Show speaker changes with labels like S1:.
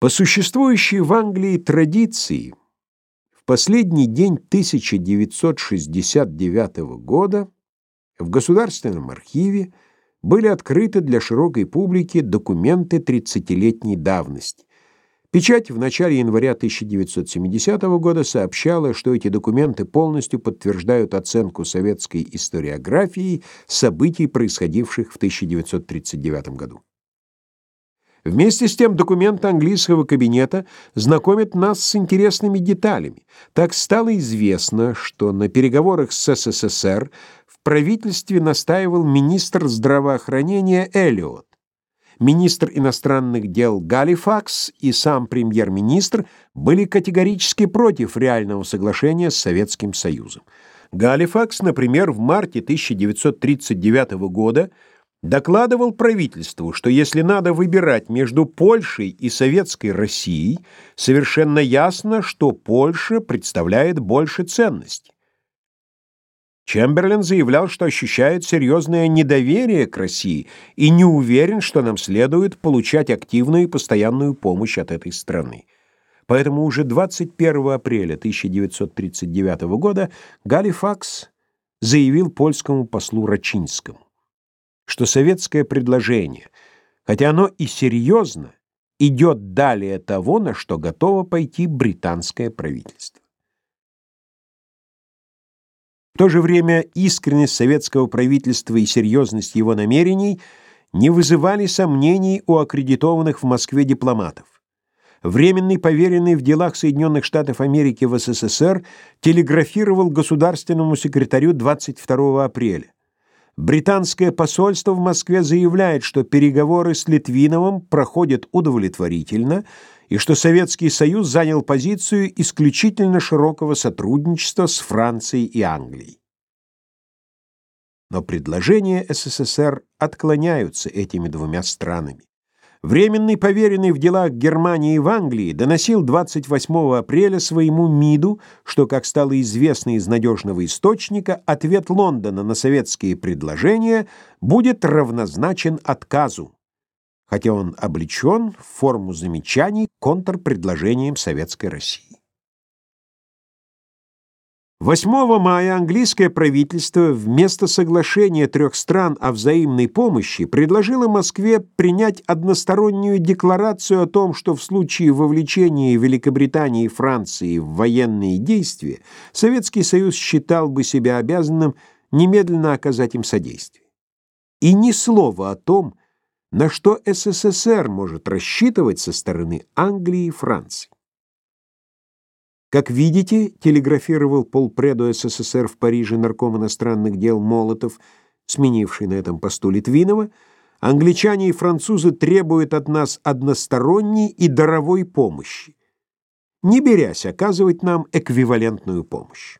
S1: По существующей в Англии традиции, в последний день 1969 года в Государственном архиве были открыты для широкой публики документы 30-летней давности. Печать в начале января 1970 года сообщала, что эти документы полностью подтверждают оценку советской историографии событий, происходивших в 1939 году. Вместе с тем документы английского кабинета знакомят нас с интересными деталями. Так стало известно, что на переговорах с СССР в правительстве настаивал министр здравоохранения Эллиот. Министр иностранных дел Галифакс и сам премьер-министр были категорически против реального соглашения с Советским Союзом. Галифакс, например, в марте 1939 года докладывал правительству, что если надо выбирать между Польшей и Советской Россией, совершенно ясно, что Польша представляет больше ценностей. Чемберлен заявлял, что ощущает серьезное недоверие к России и не уверен, что нам следует получать активную и постоянную помощь от этой страны. Поэтому уже 21 апреля 1939 года Галифакс заявил польскому послу Рачинскому что советское предложение, хотя оно и серьезно, идет далее того, на что готово пойти британское правительство. В то же время искренность советского правительства и серьезность его намерений не вызывали сомнений у аккредитованных в Москве дипломатов. Временный поверенный в делах Соединенных Штатов Америки в СССР телеграфировал государственному секретарю 22 апреля. Британское посольство в Москве заявляет, что переговоры с Литвиновым проходят удовлетворительно и что Советский Союз занял позицию исключительно широкого сотрудничества с Францией и Англией. Но предложения СССР отклоняются этими двумя странами. Временный поверенный в делах Германии и в Англии доносил 28 апреля своему МИДу, что, как стало известно из надежного источника, ответ Лондона на советские предложения будет равнозначен отказу, хотя он облечен в форму замечаний контрпредложением Советской России. 8 мая английское правительство вместо соглашения трех стран о взаимной помощи предложило Москве принять одностороннюю декларацию о том, что в случае вовлечения Великобритании и Франции в военные действия Советский Союз считал бы себя обязанным немедленно оказать им содействие. И ни слова о том, на что СССР может рассчитывать со стороны Англии и Франции. Как видите, телеграфировал полпреду СССР в Париже нарком иностранных дел Молотов, сменивший на этом посту Литвинова, англичане и французы требуют от нас односторонней и даровой помощи, не берясь оказывать нам эквивалентную помощь.